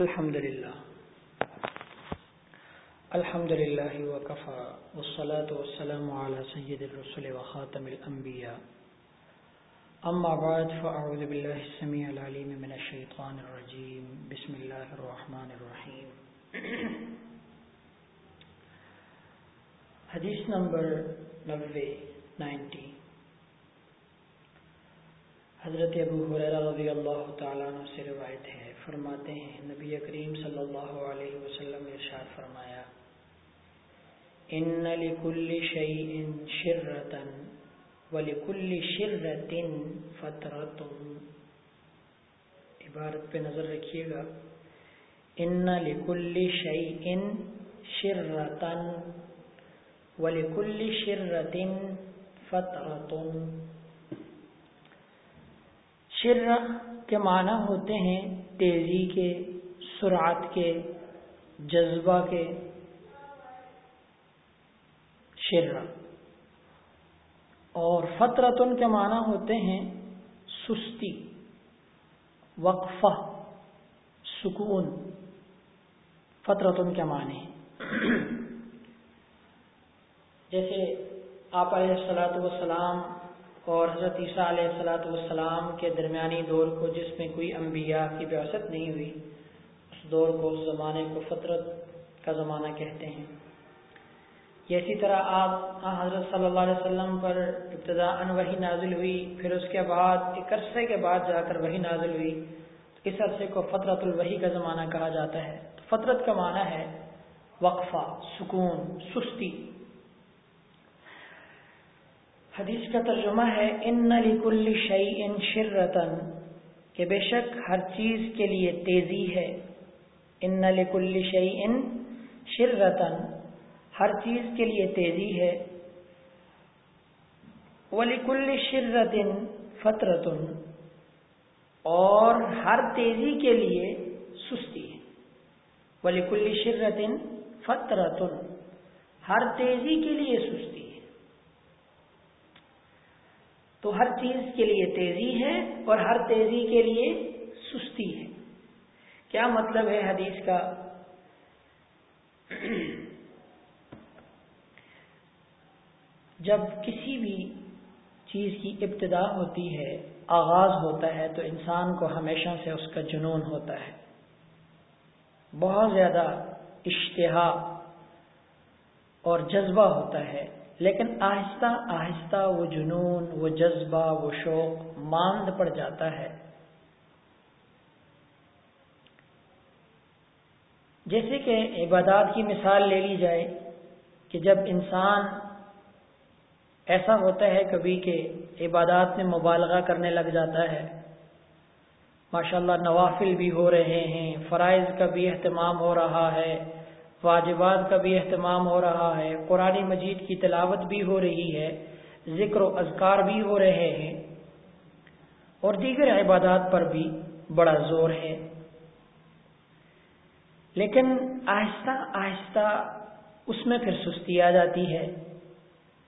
الحمد لله. الحمد لله وكفى، والصلاة والسلام على سيد الرسل وخاتم الأنبياء. أما بعد، فأعوذ بالله السميع العليم من الشيطان الرجيم. بسم الله الرحمن الرحيم. حدیث نمبر نوے، نائنٹی. حضرت ابو حریرہ رضی اللہ تعالیٰ عنہ سے روایت ہے فرماتے ہیں۔ نبی کریم صلی اللہ علیہ وسلم ارشاد فرمایا، ان لکل شیء شرتا ولکل شرت فترت عبارت پہ نظر رکھیے گا، ان لکل شیء شرتا ولکل شرت فترت شر کے معنی ہوتے ہیں تیزی کے، سرعت کے، جذبہ کے شر اور فطرتن کے معنی ہوتے ہیں سستی، وقفہ، سکون۔ فطرتن کے معنی جیسے آپ علیہ السلاۃ والسلام اور حضرت عیسیٰ علیہ السلاۃ والسلام کے درمیانی دور کو جس میں کوئی انبیاء کی بیاست نہیں ہوئی، اس دور کو اس زمانے کو فطرت کا زمانہ کہتے ہیں۔ اسی طرح آپ حضرت صلی اللہ علیہ وسلم پر ابتدا ان وہی نازل ہوئی، پھر اس کے بعد، ایک عرصے کے بعد جا کر وہی نازل ہوئی۔ اس عرصے کو فطرت الوحی کا زمانہ کہا جاتا ہے۔ فطرت کا معنی ہے وقفہ، سکون، سستی۔ حدیث کا ترجمہ ہے ان لکل شعی ان شررتن کہ بے شک ہر چیز کے لیے تیزی ہے۔ ان لکل شعی ان شررتن ہر چیز کے لیے تیزی ہے۔ ولیکل شررتن فطرتن اور ہر تیزی کے لیے سستی ہے۔ ولیکل شررتن فطرتن ہر تیزی کے لیے سستی ہے تو ہر چیز کے لیے تیزی ہے اور ہر تیزی کے لیے سستی ہے۔ کیا مطلب ہے حدیث کا؟ جب کسی بھی چیز کی ابتدا ہوتی ہے، آغاز ہوتا ہے، تو انسان کو ہمیشہ سے اس کا جنون ہوتا ہے۔ بہت زیادہ اشتہا اور جذبہ ہوتا ہے۔ لیکن آہستہ آہستہ وہ جنون، وہ جذبہ، وہ شوق ماند پڑ جاتا ہے۔ جیسے کہ عبادات کی مثال لے لی جائے کہ جب انسان ایسا ہوتا ہے کبھی کہ عبادات میں مبالغہ کرنے لگ جاتا ہے، ماشاءاللہ نوافل بھی ہو رہے ہیں، فرائض کا بھی اہتمام ہو رہا ہے واجبات کا بھی اہتمام ہو رہا ہے۔ قرآن مجید کی تلاوت بھی ہو رہی ہے، ذکر و اذکار بھی ہو رہے ہیں۔ اور دیگر عبادات پر بھی بڑا زور ہے۔ لیکن آہستہ آہستہ اس میں پھر سستی آ جاتی ہے،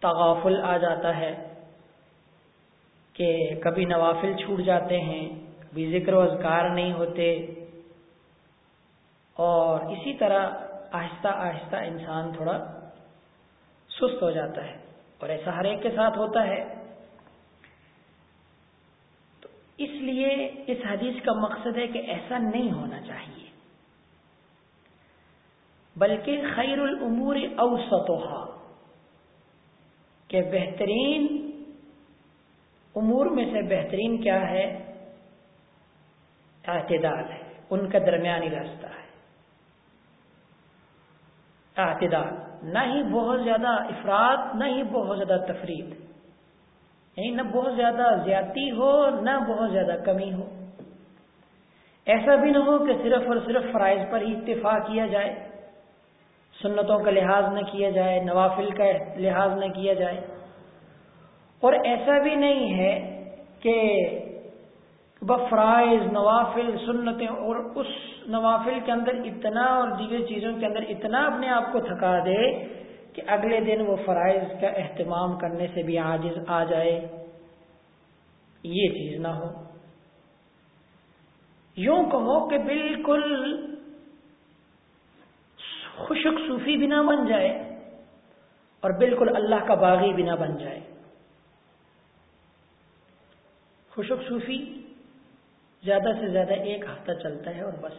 تغافل آ جاتا ہے کہ کبھی نوافل چھوٹ جاتے ہیں، کبھی ذکر و اذکار نہیں ہوتے۔ اور اسی طرح آہستہ آہستہ انسان تھوڑا سست ہو جاتا ہے اور ایسا ہر ایک کے ساتھ ہوتا ہے۔ تو اس لیے اس حدیث کا مقصد ہے کہ ایسا نہیں ہونا چاہیے۔ بلکہ خیر العمور اوسطها کہ بہترین امور میں سے بہترین کیا ہے؟ اعتدال ہے، ان کا درمیانی راستہ ہے۔ اعتدال۔ نہ ہی بہت زیادہ افراد، نہ ہی بہت زیادہ تفرید۔ یعنی نہ بہت زیادہ زیادتی ہو، نہ بہت زیادہ کمی ہو۔ ایسا بھی نہ ہو کہ صرف اور صرف فرائض پر ہی اتفاق کیا جائے۔ سنتوں کا لحاظ نہ کیا جائے، نوافل کا لحاظ نہ کیا جائے۔ اور ایسا بھی نہیں ہے کہ بفرائض نوافل، سنتیں اور اس نوافل کے اندر اتنا اور دیگر چیزوں کے اندر اتنا اپنے آپ کو تھکا دے کہ اگلے دن وہ فرائض کا اہتمام کرنے سے بھی عاجز آ جائے۔ یہ چیز نہ ہو۔ یوں کہو کہ بالکل خشک صوفی بھی نہ بن جائے اور بالکل اللہ کا باغی بھی نہ بن جائے۔ خشک صوفی زیادہ سے زیادہ ایک ہفتہ چلتا ہے اور بس۔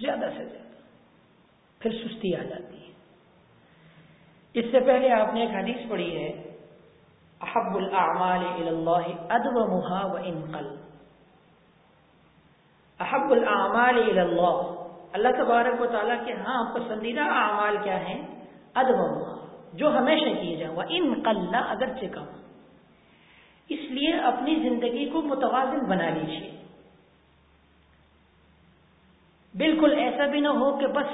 زیادہ سے زیادہ۔ پھر سستی آ جاتی ہے۔ اس سے پہلے آپ نے ایک حدیث پڑھی ہے، احب الاعمال اللہ ادب محا و انقل احب الاعمال اللہ۔ اللہ تبارک و تعالیٰ کے ہاں پسندیدہ اعمال کیا ہیں؟ ادب محا جو ہمیشہ کیے جائیں۔ وہ ان قلع اگرچہ کم۔ اس لیے اپنی زندگی کو متوازن بنا لیجیے بالکل ایسا بھی نہ ہو کہ بس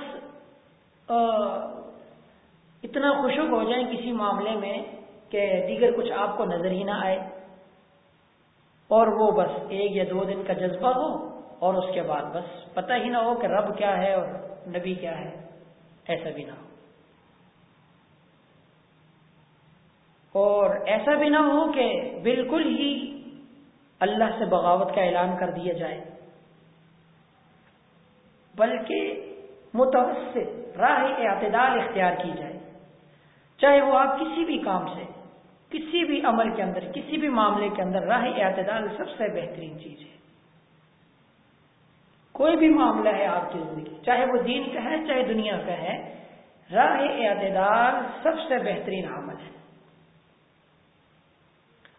اتنا خوشک ہو جائیں کسی معاملے میں کہ دیگر کچھ آپ کو نظر ہی نہ آئے اور وہ بس ایک یا دو دن کا جذبہ ہو اور اس کے بعد بس پتہ ہی نہ ہو کہ رب کیا ہے اور نبی کیا ہے۔ ایسا بھی نہ ہو۔ اور ایسا بھی نہ ہو کہ بالکل ہی اللہ سے بغاوت کا اعلان کر دیا جائے۔ بلکہ متوسط راہ اعتدال اختیار کی جائے۔ چاہے وہ آپ کسی بھی کام سے، کسی بھی عمل کے اندر، کسی بھی معاملے کے اندر راہ اعتدال سب سے بہترین چیز ہے۔ کوئی بھی معاملہ ہے آپ کی زندگی چاہے وہ دین کا ہے، چاہے دنیا کا ہے، راہ اعتدال سب سے بہترین عمل ہے۔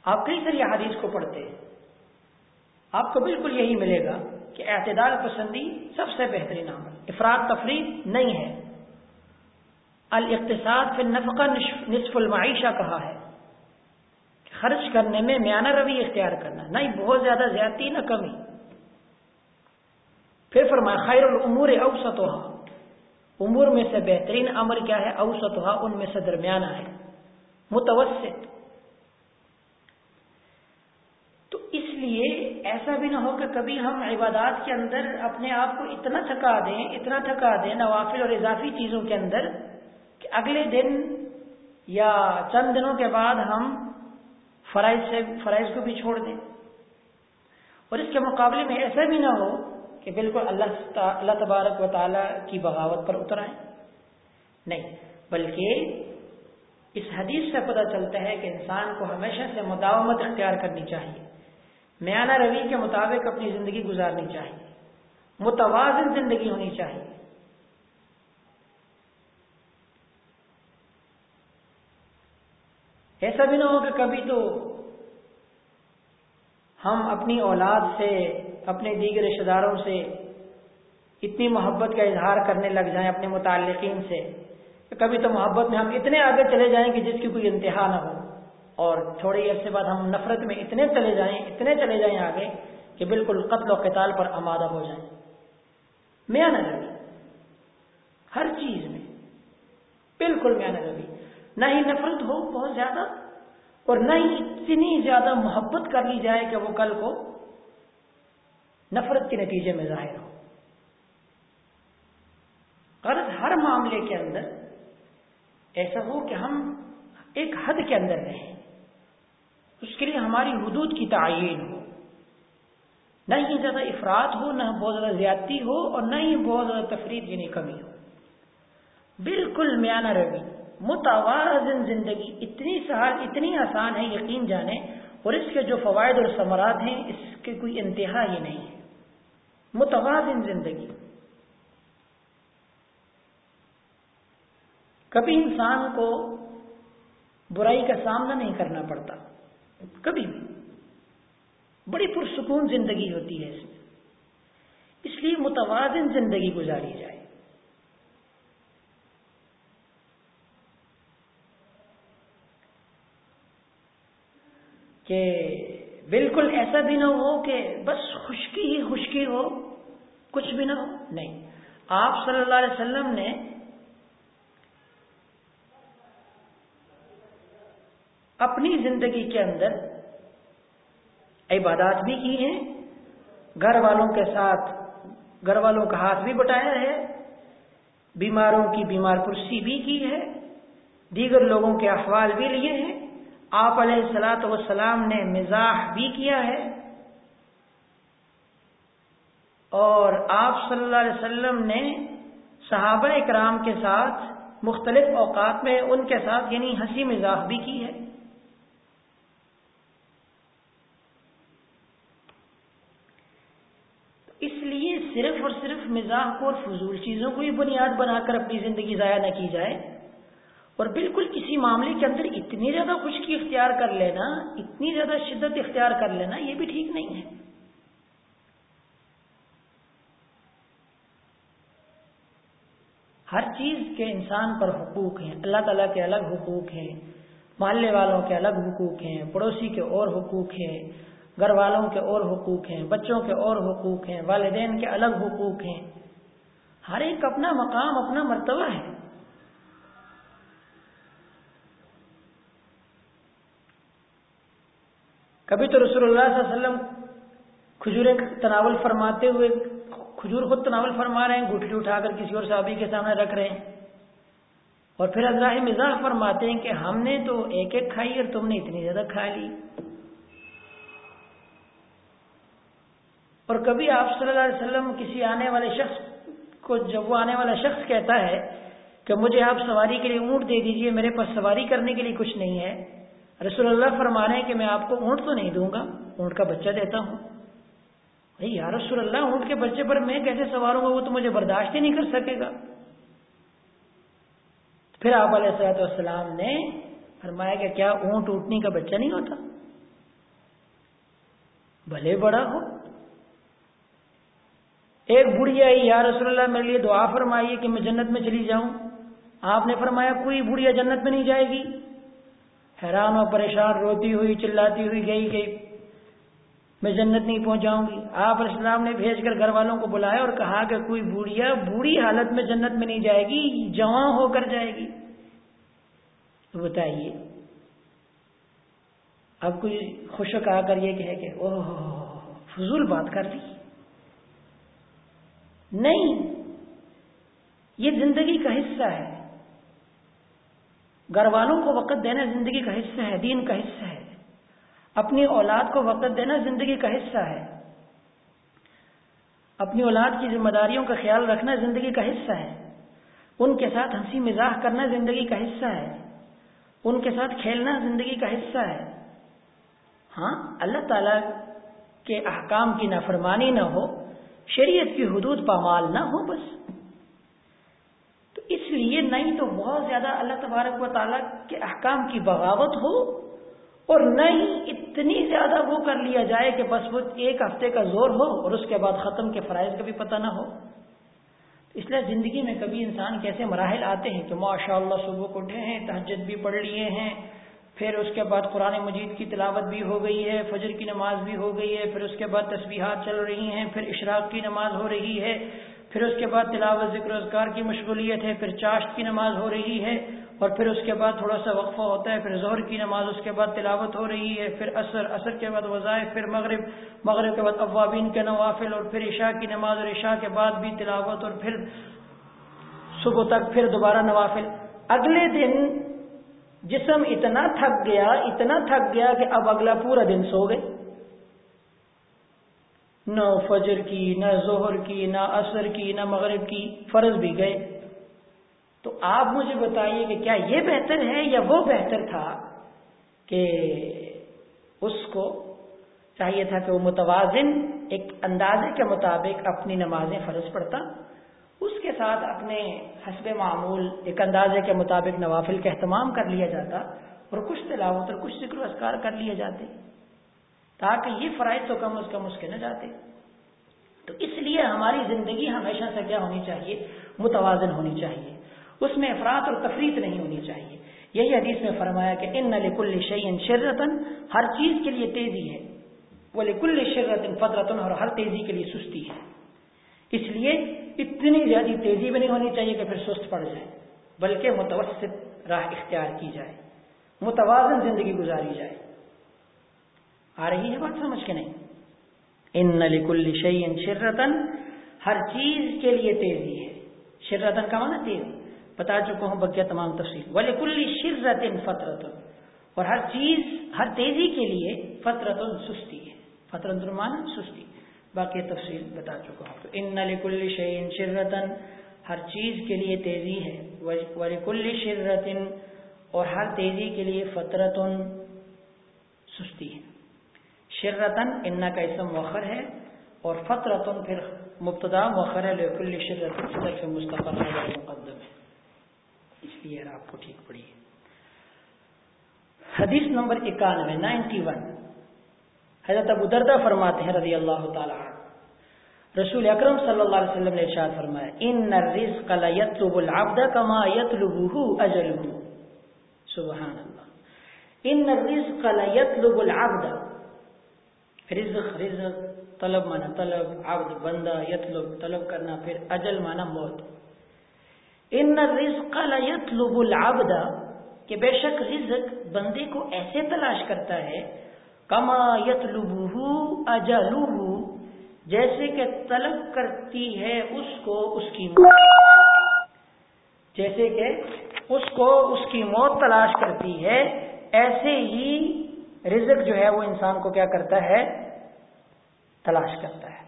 آپ کئی ساری حدیث کو پڑھتے ہیں، آپ کو بالکل یہی ملے گا کہ اعتدال پسندی سب سے بہترین عمل، افراد تفریح نہیں ہے۔ الاقتصاد پھر نفقہ نصف المعیشہ کہا ہے خرچ کرنے میں میانہ روی اختیار کرنا، نہ ہی بہت زیادہ، زیادتی نہ کمی۔ پھر فرمایا، خیر العمور اوسط امور میں سے بہترین امر کیا ہے؟ اوسط ان میں سے درمیانہ ہے۔ متوسط تو اس لیے ایسا بھی نہ ہو کہ کبھی ہم عبادات کے اندر اپنے آپ کو اتنا تھکا دیں، اتنا تھکا دیں نوافل اور اضافی چیزوں کے اندر کہ اگلے دن یا چند دنوں کے بعد ہم فرائض سے، فرائض کو بھی چھوڑ دیں۔ اور اس کے مقابلے میں ایسا بھی نہ ہو کہ بالکل اللہ اللہ تبارک و تعالی کی بغاوت پر اتر آئے نہیں، بلکہ اس حدیث سے پتہ چلتا ہے کہ انسان کو ہمیشہ سے مداومت اختیار کرنی چاہیے۔ میانہ روی کے مطابق اپنی زندگی گزارنی چاہیے۔ متوازن زندگی ہونی چاہیے۔ ایسا بھی نہ ہو کہ کبھی تو ہم اپنی اولاد سے، اپنے دیگر رشتے داروں سے اتنی محبت کا اظہار کرنے لگ جائیں اپنے متعلقین سے کہ کبھی تو محبت میں ہم اتنے آگے چلے جائیں کہ جس کی کوئی انتہا نہ ہو۔ اور تھوڑی عرصے بعد ہم نفرت میں اتنے چلے جائیں، اتنے چلے جائیں آگے کہ بالکل قتل و قتال پر آمادہ ہو جائیں۔ میاں روی ہر چیز میں بالکل میاں روی نہ ہی نفرت ہو بہت زیادہ اور نہ ہی اتنی زیادہ محبت کر لی جائے کہ وہ کل کو نفرت کے نتیجے میں ظاہر ہو۔ غرض ہر معاملے کے اندر ایسا ہو کہ ہم ایک حد کے اندر رہیں۔ اس کے لیے ہماری حدود کی تعین ہو۔ نہ ہی زیادہ افراد ہو، نہ بہت زیادہ زیادتی ہو اور نہ ہی بہت زیادہ تفریح یعنی کمی ہو۔ بالکل میانہ روی، متوازن زندگی اتنی سہل، اتنی آسان ہے، یقین جانے۔ اور اس کے جو فوائد اور ثمرات ہیں، اس کے کوئی انتہا ہی نہیں ہے۔ متوازن زندگی۔ کبھی انسان کو برائی کا سامنا نہیں کرنا پڑتا۔ کبھی بھی بڑی پرسکون زندگی ہوتی ہے اس میں۔ اس لیے متوازن زندگی گزاری جائے۔ کہ بالکل ایسا بھی نہ ہو کہ بس خشکی ہی خشکی ہو، کچھ بھی نہ ہو، نہیں۔ آپ صلی اللہ علیہ وسلم نے اپنی زندگی کے اندر عبادات بھی کی ہیں، گھر والوں کے ساتھ، گھر والوں کا ہاتھ بھی بٹایا ہے، بیماروں کی بیمار پرسی بھی کی ہے، دیگر لوگوں کے احوال بھی لیے ہیں۔ آپ علیہ السلاۃ وسلام نے مزاح بھی کیا ہے۔ اور آپ صلی اللہ علیہ وسلم نے صحابہ اکرام کے ساتھ مختلف اوقات میں ان کے ساتھ یعنی ہنسی مزاح بھی کی ہے اس لیے صرف اور صرف مزاح کو اور فضول چیزوں کو ہی بنیاد بنا کر اپنی زندگی ضائع نہ کی جائے۔ اور بالکل کسی معاملے کے اندر اتنی زیادہ خشکی اختیار کر لینا، اتنی زیادہ شدت اختیار کر لینا، یہ بھی ٹھیک نہیں ہے۔ ہر چیز کے انسان پر حقوق ہیں۔ اللہ تعالیٰ کے الگ حقوق ہیں، محلے والوں کے الگ حقوق ہیں، پڑوسی کے اور حقوق ہیں۔ گھر والوں کے اور حقوق ہیں، بچوں کے اور حقوق ہیں، والدین کے الگ حقوق ہیں۔ ہر ایک اپنا مقام، اپنا مرتبہ ہے۔ کبھی تو رسول اللہ صلی اللہ علیہ وسلم کھجوریں تناول فرماتے ہوئے، کھجور خود تناول فرما رہے ہیں گٹلی اٹھا کر کسی اور صحابی کے سامنے رکھ رہے ہیں۔ اور پھر ازراہ مزاح فرماتے ہیں کہ ہم نے تو ایک ایک کھائی اور تم نے اتنی زیادہ کھا لی۔ اور کبھی آپ صلی اللہ علیہ وسلم کسی آنے والے شخص کو جب وہ آنے والا شخص کہتا ہے کہ مجھے آپ سواری کے لیے اونٹ دے دیجیے، میرے پاس سواری کرنے کے لیے کچھ نہیں ہے، رسول اللہ فرما رہے ہیں کہ میں آپ کو اونٹ تو نہیں دوں گا، اونٹ کا بچہ دیتا ہوں۔ بھائی، یا رسول اللہ، اونٹ کے بچے پر میں کیسے سواروں گا؟ وہ تو مجھے برداشت ہی نہیں کر سکے گا۔ پھر آپ علیہ صلاحت والسلام نے فرمایا کہ کیا اونٹ اونٹنی کا بچہ نہیں ہوتا؟ بھلے بڑا ہو۔ ایک بڑھی آئی، یا رسول اللہ میرے لیے دعا فرمائیے کہ میں جنت میں چلی جاؤں۔ آپ نے فرمایا کوئی بڑھیا جنت میں نہیں جائے گی۔ حیران اور پریشان، روتی ہوئی، چلاتی ہوئی، گئی گئی۔ میں جنت نہیں پہنچاؤں گی۔ آپ علیہ السلام نے بھیج کر گھر والوں کو بلایا اور کہا کہ کوئی بوڑھیا بوڑھی حالت میں جنت میں نہیں جائے گی جوان ہو کر جائے گی۔ تو بتائیے، اب کوئی خوشک آ کر یہ کہے کہ اوہ، فضول بات کر دی۔ نہیں۔ یہ زندگی کا حصہ ہے۔ گھر والوں کو وقت دینا زندگی کا حصہ ہے، دین کا حصہ ہے۔ اپنی اولاد کو وقت دینا زندگی کا حصہ ہے۔ اپنی اولاد کی ذمہ داریوں کا خیال رکھنا زندگی کا حصہ ہے۔ ان کے ساتھ ہنسی مزاح کرنا زندگی کا حصہ ہے۔ ان کے ساتھ کھیلنا زندگی کا حصہ ہے۔ ہاں اللہ تعالی کے احکام کی نافرمانی نہ ہو۔ شریعت کی حدود پامال نہ ہو بس۔ تو اس لیے نہیں تو بہت زیادہ اللہ تبارک و تعالیٰ کے احکام کی بغاوت ہو اور نہ ہی اتنی زیادہ وہ کر لیا جائے کہ بس وہ ایک ہفتے کا زور ہو اور اس کے بعد ختم کے فرائض کا بھی پتہ نہ ہو۔ اس لیے زندگی میں کبھی انسان کیسے مراحل آتے ہیں کہ ماشاء اللہ صبح کو اٹھے ہیں، تہجد بھی پڑھ لیے ہیں پھر اس کے بعد قرآن مجید کی تلاوت بھی ہو گئی ہے، فجر کی نماز بھی ہو گئی ہے، پھر اس کے بعد تسبیحات چل رہی ہیں، پھر اشراق کی نماز ہو رہی ہے، پھر اس کے بعد تلاوت ذکر اذکار کی مشغولیت ہے، پھر چاشت کی نماز ہو رہی ہے اور پھر اس کے بعد تھوڑا سا وقفہ ہوتا ہے، پھر ظہر کی نماز اس کے بعد تلاوت ہو رہی ہے، پھر عصر عصر کے بعد وظائف پھر مغرب مغرب کے بعد اوابین کے نوافل اور پھر عشاء کی نماز اور عشاء کے بعد بھی تلاوت اور پھر صبح تک پھر دوبارہ نوافل۔ اگلے دن جسم اتنا تھک گیا، اتنا تھک گیا کہ اب اگلا پورا دن سو گئے۔ نہ فجر کی، نہ ظہر کی، نہ عصر کی، نہ مغرب کی، فرض بھی گئے۔ تو آپ مجھے بتائیے کہ کیا یہ بہتر ہے یا وہ بہتر تھا کہ اس کو چاہیے تھا کہ وہ متوازن ایک اندازے کے مطابق اپنی نمازیں فرض پڑتا اس کے ساتھ اپنے حسب معمول ایک اندازے کے مطابق نوافل کا اہتمام کر لیا جاتا اور کچھ تلاوت اور کچھ ذکر اسکار کر لیے جاتے تاکہ یہ فرائض تو کم از کم اس کے نہ جاتے۔ تو اس لیے ہماری زندگی ہمیشہ سے کیا ہونی چاہیے؟ متوازن ہونی چاہیے۔ اس میں افراد اور تفریح نہیں ہونی چاہیے۔ یہی حدیث میں فرمایا کہ ان لکل شعین شررتن ہر چیز کے لیے تیزی ہے۔ وہ لکل شررتن فطرتن اور ہر تیزی کے لیے سستی ہے۔ اس لیے اتنی زیادہ تیزی بھی نہیں ہونی چاہیے کہ پھر سست پڑ جائے، بلکہ متوسط راہ اختیار کی جائے، متوازن زندگی گزاری جائے۔ آ رہی ہے بات سمجھ کے نہیں؟ ان لکل شعین شررتن ہر چیز کے لیے تیزی ہے۔ شررتن کا مانا تیزی بتا چکا ہوں بکیا تمام تفصیل۔ ولی کل شرت فطرت اور ہر چیز، ہر تیزی کے لیے فطرت سستی ہے۔ فطرت مانا سستی۔ باقی تفصیل بتا چکا ہوں۔ تو ان نلکل شعین شررتن ہر چیز کے لیے تیزی ہے۔ ورکل شررتن اور ہر تیزی کے لیے فطرتن سستی ہے۔ شررتن ان کا اسم مؤخر ہے، اور فطرتن پھر مبتدا مؤخر ہے، لکل شررتن صرف مستقر ہے مقدم ہے۔ اس لیے آپ کو ٹھیک پڑی۔ حدیث نمبر اکانوے، نائنٹی ون۔ حضرت ابو دردہ فرماتے ہیں رضی اللہ تعالیٰ رسول اکرم صلی اللہ علیہ وسلم نے ارشاد فرمایا، ان الرزق لا يطلب العبد كما يطلبه اجله. سبحان اللہ ان الرزق لا يطلب العبد. رزق رزق، طلب مانا طلب، عبد، بندہ، یطلب، طلب کرنا، پھر اجل مانا موت۔ ان الرزق لا يطلب العبد کہ بے شک رزق بندے کو ایسے تلاش کرتا ہے کما یطلبہ اجلہ جیسے کہ طلب کرتی ہے اس کو اس کی موت۔ جیسے کہ اس کو اس کی موت تلاش کرتی ہے، ایسے ہی رزق جو ہے وہ انسان کو کیا کرتا ہے؟ تلاش کرتا ہے۔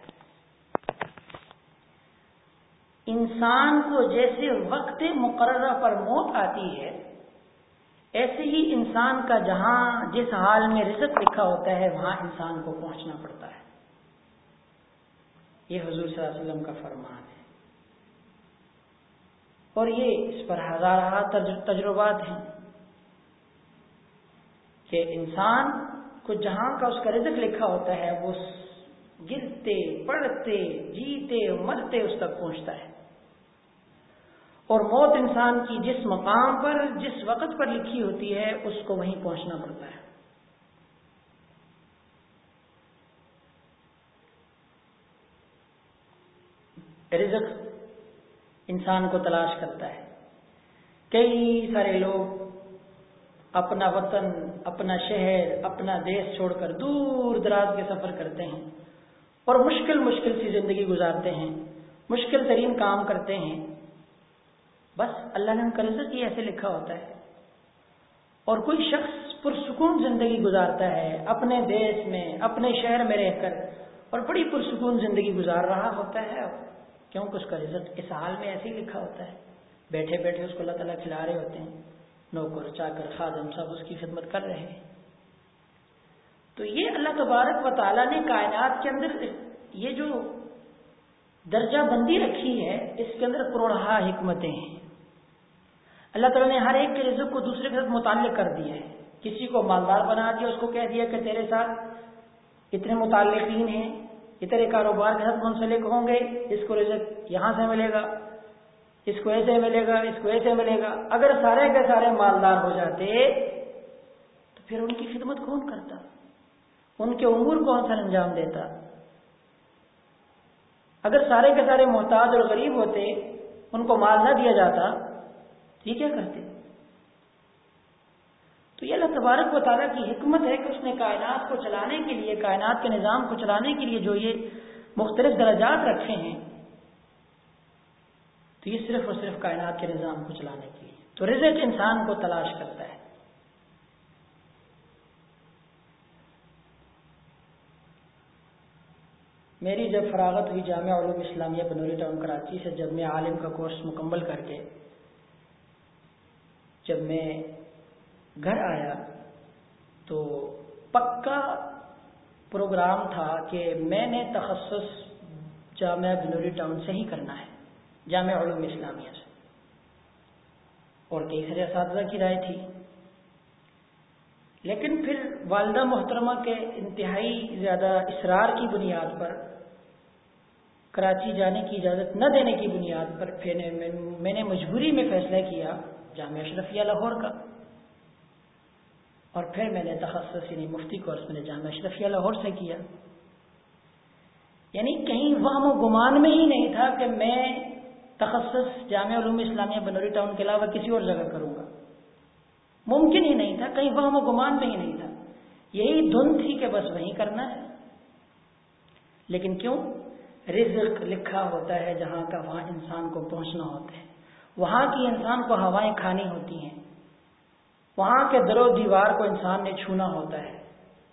انسان کو جیسے وقت مقررہ پر موت آتی ہے ایسے ہی انسان کا جہاں جس حال میں رزق لکھا ہوتا ہے، وہاں انسان کو پہنچنا پڑتا ہے۔ یہ حضور صلی اللہ علیہ وسلم کا فرمان ہے۔ اور یہ اس پر ہزارہ تجربات ہیں کہ انسان کو جہاں کا اس کا رزق لکھا ہوتا ہے، وہ گرتے پڑتے جیتے، مرتے اس تک پہنچتا ہے۔ اور موت انسان کی جس مقام پر، جس وقت پر لکھی ہوتی ہے، اس کو وہیں پہنچنا پڑتا ہے۔ رزق انسان کو تلاش کرتا ہے۔ کئی سارے لوگ اپنا وطن، اپنا شہر، اپنا دیش چھوڑ کر دور دراز کے سفر کرتے ہیں اور مشکل مشکل سی زندگی گزارتے ہیں، مشکل ترین کام کرتے ہیں۔ بس اللہ نے ان کا ہی ایسے لکھا ہوتا ہے۔ اور کوئی شخص پرسکون زندگی گزارتا ہے، اپنے دیش میں، اپنے شہر میں رہ کر اور بڑی پرسکون زندگی گزار رہا ہوتا ہے۔ کیونکہ اس کا رزق اس حال میں ایسے ہی لکھا ہوتا ہے۔ بیٹھے بیٹھے اس کو اللہ تعالیٰ کھلا رہے ہوتے ہیں۔ نوکر چا کر خادم سب اس کی خدمت کر رہے ہیں۔ تو یہ اللہ تبارک و تعالیٰ نے کائنات کے اندر یہ جو درجہ بندی رکھی ہے، اس کے اندر کروڑہ حکمتیں ہیں۔ اللہ تعالیٰ نے ہر ایک کے رزق کو دوسرے کے ساتھ متعلق کر دیا ہے۔ کسی کو مالدار بنا دیا اس کو کہہ دیا کہ تیرے ساتھ اتنے متعلقین ہیں، اتنے کاروبار کے ساتھ منسلک ہوں گے، اس کو رزق یہاں سے ملے گا، اس کو ایسے ملے گا، اس کو ایسے ملے گا۔ اگر سارے کے سارے مالدار ہو جاتے، تو پھر ان کی خدمت کون کرتا؟ ان کے امور کون سا انجام دیتا؟ اگر سارے کے سارے محتاج اور غریب ہوتے، ان کو مال نہ دیا جاتا یہ کیا کرتے تو یہ اللہ تبارک و تعالیٰ کی حکمت ہے کہ اس نے کائنات کو چلانے کے لیے، کائنات کے نظام کو چلانے کے لیے جو یہ مختلف درجات رکھے ہیں، تو یہ صرف اور صرف کائنات کے نظام کو چلانے کے لیے۔ تو رزق انسان کو تلاش کرتا ہے۔ میری جب فراغت ہوئی جامعہ علوم اسلامیہ بنوری ٹاؤن کراچی سے، جب میں عالم کا کورس مکمل کر کے جب میں گھر آیا تو پکا پروگرام تھا کہ میں نے تخصص جامعہ بنوری ٹاؤن سے ہی کرنا ہے، جامعہ علوم اسلامیہ سے۔ اور کئی سارے اساتذہ کی رائے تھی۔ لیکن پھر والدہ محترمہ کے انتہائی زیادہ اسرار کی بنیاد پر، کراچی جانے کی اجازت نہ دینے کی بنیاد پر پھر میں نے مجبوری میں فیصلہ کیا جامعہ اشرفیہ لاہور کا۔ اور پھر میں نے تخصص یعنی مفتی کورس میں نے جامعہ اشرفیہ لاہور سے کیا۔ یعنی کہیں وہم و گمان میں ہی نہیں تھا کہ میں تخصص جامعہ علوم اسلامیہ بنوری ٹاؤن کے علاوہ کسی اور جگہ کروں گا۔ ممکن ہی نہیں تھا، کہیں وہم و گمان میں ہی نہیں تھا۔ یہی دھن تھی کہ بس وہیں کرنا ہے۔ لیکن کیوں؟ رزق لکھا ہوتا ہے جہاں کا وہاں انسان کو پہنچنا ہوتا ہے۔ وہاں کی انسان کو ہوائیں کھانی ہوتی ہیں۔ وہاں کے در و دیوار کو انسان نے چھونا ہوتا ہے۔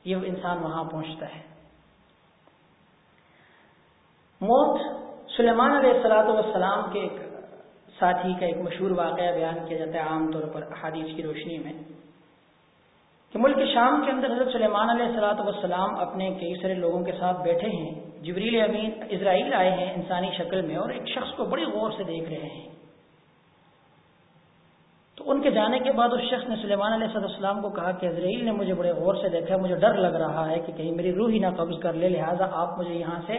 یہ انسان وہاں پہنچتا ہے۔ موت سلیمان علیہ السلاۃ والسلام کے ایک ساتھی کا ایک مشہور واقعہ بیان کیا جاتا ہے عام طور پر حادیث کی روشنی میں۔ کہ ملک شام کے اندر حضرت سلیمان علیہ السلاۃ والسلام اپنے کئی سارے لوگوں کے ساتھ بیٹھے ہیں۔ جبریل امین، اسرائیل آئے ہیں انسانی شکل میں اور ایک شخص کو بڑی غور سے دیکھ رہے ہیں۔ تو ان کے جانے کے بعد اس شخص نے سلیمان علیہ صد السلام کو کہا کہ اسرائیل نے مجھے بڑے غور سے دیکھا مجھے ڈر لگ رہا ہے کہ کہیں میری روح ہی نہ قبض کر لے، لہٰذا آپ مجھے یہاں سے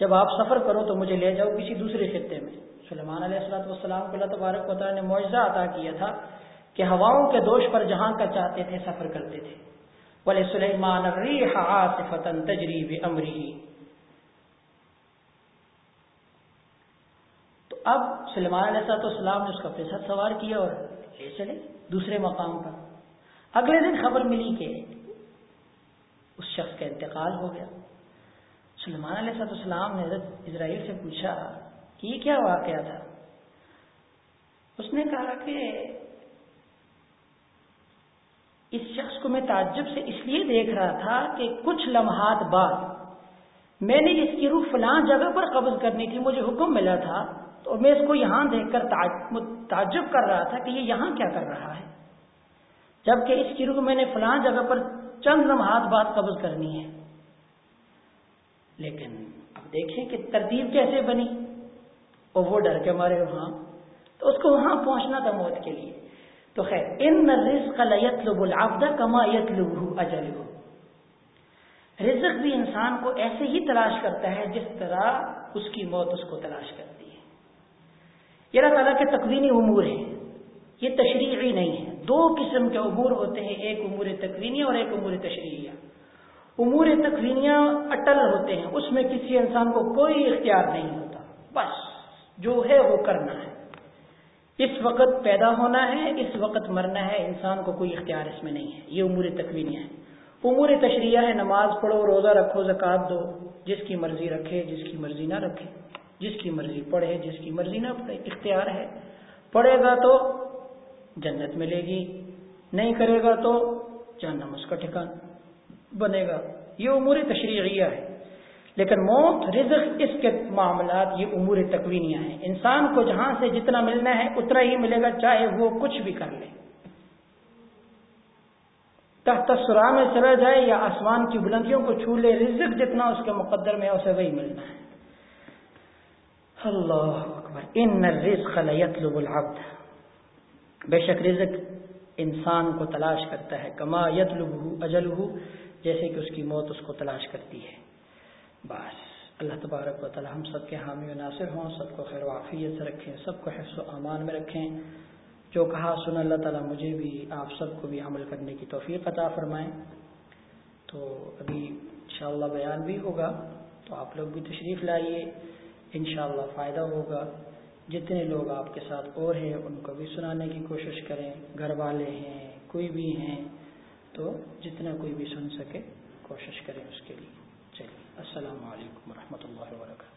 جب آپ سفر کرو تو مجھے لے جاؤ کسی دوسرے خطے میں۔ سلیمان علیہ السلط والسلام کو اللہ تبارک وطالعہ نے معاوضہ عطا کیا تھا کہ ہواؤں کے دوش پر جہاں کا چاہتے تھے سفر کرتے تھے۔ بولے سلیمان تجریب امری تو اب سلیمان علیہ السلط والسلام نے اس کا اپنے ساتھ سوار کیا اور لے چلے، دوسرے مقام پر۔ اگلے دن خبر ملی کہ اس شخص کا انتقال ہو گیا۔ سلمان علیہ السلام نے حضرت اسرائیل سے پوچھا کہ یہ کیا واقعہ تھا؟ اس نے کہا کہ اس شخص کو میں تعجب سے اس لیے دیکھ رہا تھا کہ کچھ لمحات بعد میں نے اس کی روح فلاں جگہ پر قبض کرنی تھی، مجھے حکم ملا تھا تو میں اس کو یہاں دیکھ کر تعجب کر رہا تھا کہ یہ یہاں کیا کر رہا ہے۔ جبکہ اس کی روح میں نے فلاں جگہ پر چند لمحات بعد قبض کرنی ہے۔ لیکن اب دیکھیں کہ ترتیب کیسے بنی۔ اور وہ ڈر کے مارے وہاں۔ تو اس کو وہاں پہنچنا تھا موت کے لیے۔ تو خیر، ان رزق یتلب العبد کما یتلبہ اجل رزق بھی انسان کو ایسے ہی تلاش کرتا ہے جس طرح اس کی موت اس کو تلاش کرتی یہ اللہ تعالیٰ کے تقوینی امور ہیں۔ یہ تشریعی نہیں ہے۔ دو قسم کے امور ہوتے ہیں، ایک امور تقوینی اور ایک امور تشریعیہ۔ امور تقوینیاں اٹل ہوتے ہیں، اس میں کسی انسان کو کوئی اختیار نہیں ہوتا۔ بس، جو ہے وہ کرنا ہے۔ اس وقت پیدا ہونا ہے، اس وقت مرنا ہے، انسان کو کوئی اختیار اس میں نہیں ہے۔ یہ امور تقوینیاں ہیں امور تشریح ہے، نماز پڑھو، روزہ رکھو، زکوٰۃ دو، جس کی مرضی رکھے، جس کی مرضی نہ رکھے۔ جس کی مرضی پڑھے، جس کی مرضی نہ پڑھے، اختیار ہے۔ پڑھے گا تو جنت ملے گی، نہیں کرے گا تو جہنم اس کا ٹھکان بنے گا۔ یہ امور تشریحیہ ہے۔ لیکن موت، رزق، اس کے معاملات، یہ امور تکوینیاں ہیں۔ انسان کو جہاں سے جتنا ملنا ہے، اتنا ہی ملے گا، چاہے وہ کچھ بھی کر لے۔ تحت سرا میں چلا جائے یا آسمان کی بلندیوں کو چھو لے، رزق جتنا اس کے مقدر میں اسے وہی ملنا ہے۔ اللہ اکبر، ان رزق لیطلب العبد۔ بے شک رزق انسان کو تلاش کرتا ہے، کما یطلبہ اجلہ، جیسے کہ اس کی موت اس کو تلاش کرتی ہے۔ بس، اللہ تبارک و تعالی ہم سب کے حامی و ناصر ہوں، سب کو خیر وافیت سے رکھیں، سب کو حفظ و امان میں رکھیں۔ جو کہا، سن اللہ تعالیٰ، مجھے بھی، آپ سب کو بھی عمل کرنے کی توفیق عطا فرمائیں تو ابھی انشاءاللہ بیان بھی ہوگا، تو آپ لوگ بھی تشریف لائیے۔ انشاءاللہ فائدہ ہوگا۔ جتنے لوگ آپ کے ساتھ اور ہیں، ان کو بھی سنانے کی کوشش کریں۔ گھر والے ہیں، کوئی بھی ہیں، تو جتنا کوئی بھی سن سکے، کوشش کریں اس کے لیے۔ چلیے، السلام علیکم ورحمۃ اللہ وبرکاتہ۔